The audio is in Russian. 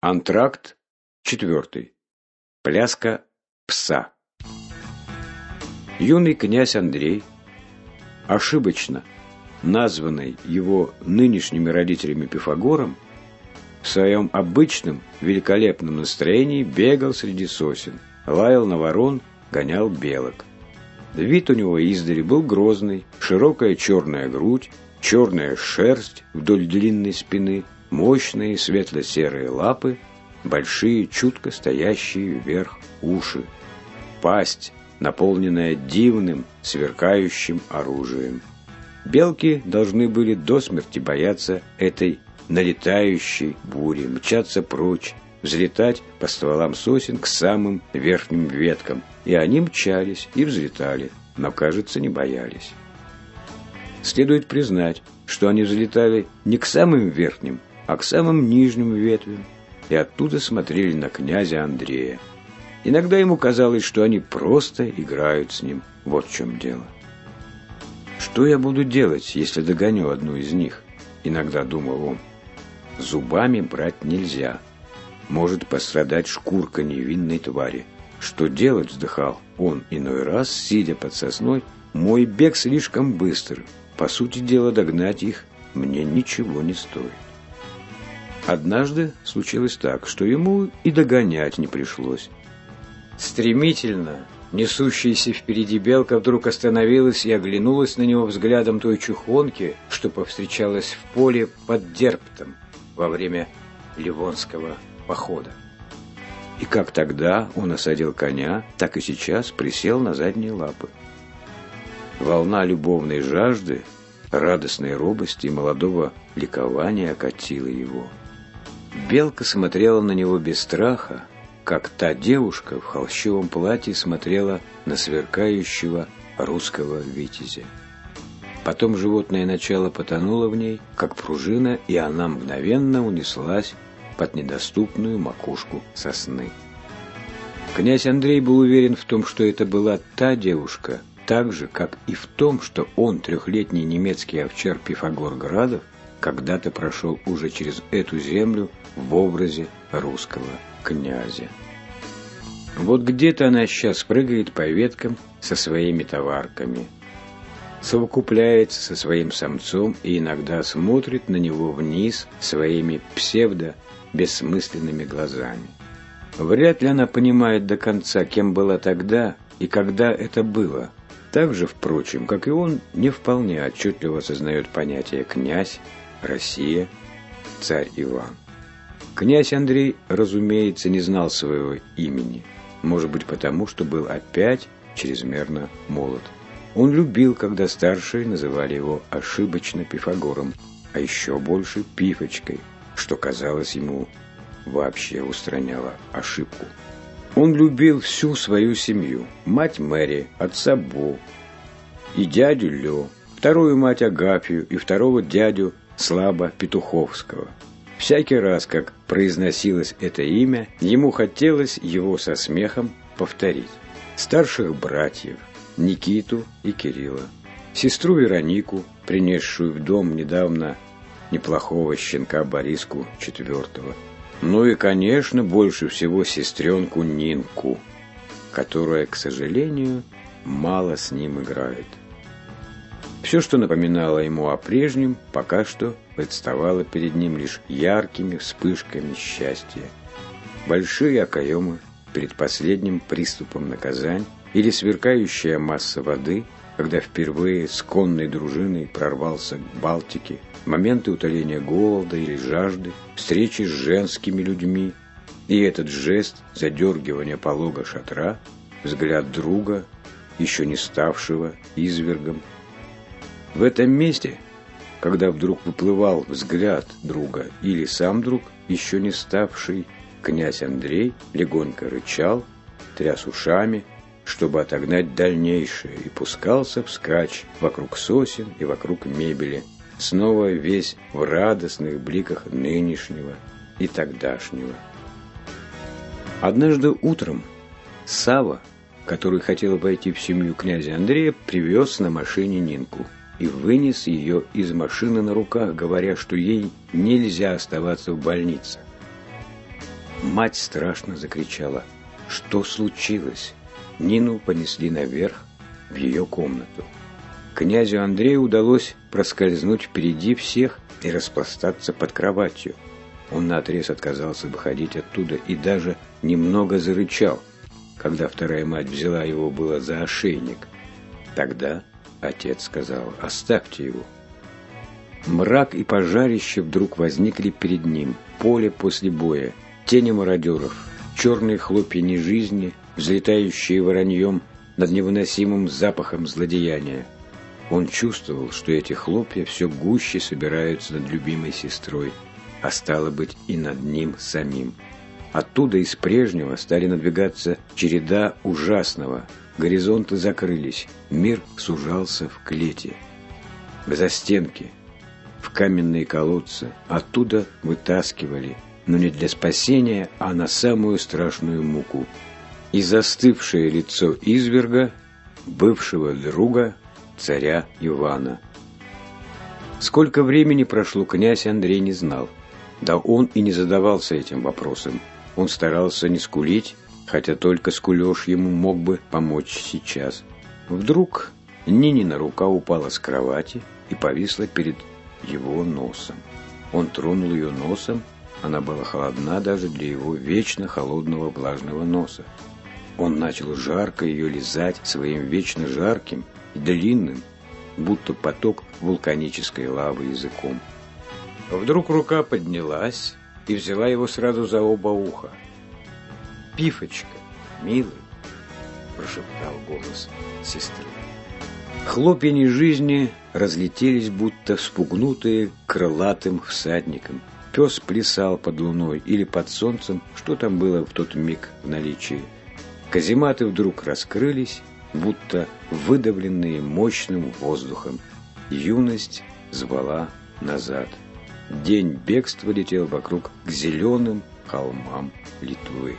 Антракт четвертый. Пляска пса. Юный князь Андрей, ошибочно названный его нынешними родителями Пифагором, в своем обычном великолепном настроении бегал среди сосен, лаял на ворон, гонял белок. Вид у него издали был грозный, широкая черная грудь, черная шерсть вдоль длинной спины, мощные светло-серые лапы, большие, чутко стоящие вверх уши, пасть, наполненная дивным, сверкающим оружием. Белки должны были до смерти бояться этой налетающей бури, мчаться прочь, взлетать по стволам сосен к самым верхним веткам. И они мчались и взлетали, но, кажется, не боялись. Следует признать, что они взлетали не к самым верхним, а к самым нижним ветвям, и оттуда смотрели на князя Андрея. Иногда ему казалось, что они просто играют с ним. Вот в чем дело. «Что я буду делать, если догоню одну из них?» Иногда думал он. «Зубами брать нельзя. Может пострадать шкурка невинной твари. Что делать?» вздыхал он иной раз, сидя под сосной. «Мой бег слишком быстр. По сути дела, догнать их мне ничего не стоит». Однажды случилось так, что ему и догонять не пришлось. Стремительно, несущаяся впереди белка вдруг остановилась и оглянулась на него взглядом той чухонки, что повстречалась в поле под Дерптом во время Ливонского похода. И как тогда он осадил коня, так и сейчас присел на задние лапы. Волна любовной жажды, радостной робости и молодого ликования окатила его. Белка смотрела на него без страха, как та девушка в холщовом платье смотрела на сверкающего русского витязя. Потом животное начало потонуло в ней, как пружина, и она мгновенно унеслась под недоступную макушку сосны. Князь Андрей был уверен в том, что это была та девушка, так же, как и в том, что он, трехлетний немецкий овчар Пифагор Градов, когда-то прошел уже через эту землю в образе русского князя. Вот где-то она сейчас прыгает по веткам со своими товарками, совокупляется со своим самцом и иногда смотрит на него вниз своими псевдо-бессмысленными глазами. Вряд ли она понимает до конца, кем была тогда и когда это было. Так же, впрочем, как и он, не вполне отчетливо осознает понятие «князь», «Россия», «царь Иван». Князь Андрей, разумеется, не знал своего имени. Может быть, потому, что был опять чрезмерно молод. Он любил, когда старшие называли его ошибочно Пифагором, а еще больше Пифочкой, что казалось ему вообще устраняло ошибку. Он любил всю свою семью, мать Мэри, отца Бо и дядю Лё, вторую мать Агафью и второго дядю Слаба Петуховского – Всякий раз, как произносилось это имя, ему хотелось его со смехом повторить. Старших братьев Никиту и Кирилла, сестру Веронику, принесшую в дом недавно неплохого щенка Бориску четвертого, ну и, конечно, больше всего сестренку Нинку, которая, к сожалению, мало с ним играет. Все, что напоминало ему о прежнем, пока что представало перед ним лишь яркими вспышками счастья. Большие окоемы перед последним приступом наказань или сверкающая масса воды, когда впервые с конной дружиной прорвался к Балтике, моменты утоления голода или жажды, встречи с женскими людьми, и этот жест задергивания полога шатра, взгляд друга, еще не ставшего извергом, в этом месте, когда вдруг выплывал взгляд друга или сам друг, еще не ставший, князь Андрей легонько рычал, тряс ушами, чтобы отогнать дальнейшее, и пускался вскачь вокруг сосен и вокруг мебели, снова весь в радостных бликах нынешнего и тогдашнего. Однажды утром Сава, который хотел войти в семью князя Андрея, привез на машине Нинку – и вынес ее из машины на руках, говоря, что ей нельзя оставаться в больнице. Мать страшно закричала. Что случилось? Нину понесли наверх, в ее комнату. Князю Андрею удалось проскользнуть впереди всех и распластаться под кроватью. Он наотрез отказался выходить оттуда и даже немного зарычал, когда вторая мать взяла его было за ошейник. Тогда отец сказал «Оставьте его». Мрак и пожарище вдруг возникли перед ним, поле после боя – Тени мародеров, черные хлопья нежизни, взлетающие вороньем над невыносимым запахом злодеяния. Он чувствовал, что эти хлопья все гуще собираются над любимой сестрой, а стало быть и над ним самим. Оттуда из прежнего стали надвигаться череда ужасного. Горизонты закрылись, мир сужался в клете. К застенке, в каменные колодцы, оттуда вытаскивали – но не для спасения, а на самую страшную муку. И застывшее лицо изверга, бывшего друга царя Ивана. Сколько времени прошло, князь Андрей не знал. Да он и не задавался этим вопросом. Он старался не скулить, хотя только скулеж ему мог бы помочь сейчас. Вдруг Нинина рука упала с кровати и повисла перед его носом. Он тронул ее носом она была холодна даже для его вечно холодного влажного носа. Он начал жарко ее лизать своим вечно жарким и длинным, будто поток вулканической лавы языком. Вдруг рука поднялась и взяла его сразу за оба уха. «Пифочка, милый!» – прошептал голос сестры. Хлопья жизни разлетелись, будто спугнутые крылатым всадником – Пес плясал под луной или под солнцем, что там было в тот миг в наличии. Казематы вдруг раскрылись, будто выдавленные мощным воздухом. Юность звала назад. День бегства летел вокруг к зеленым холмам Литвы.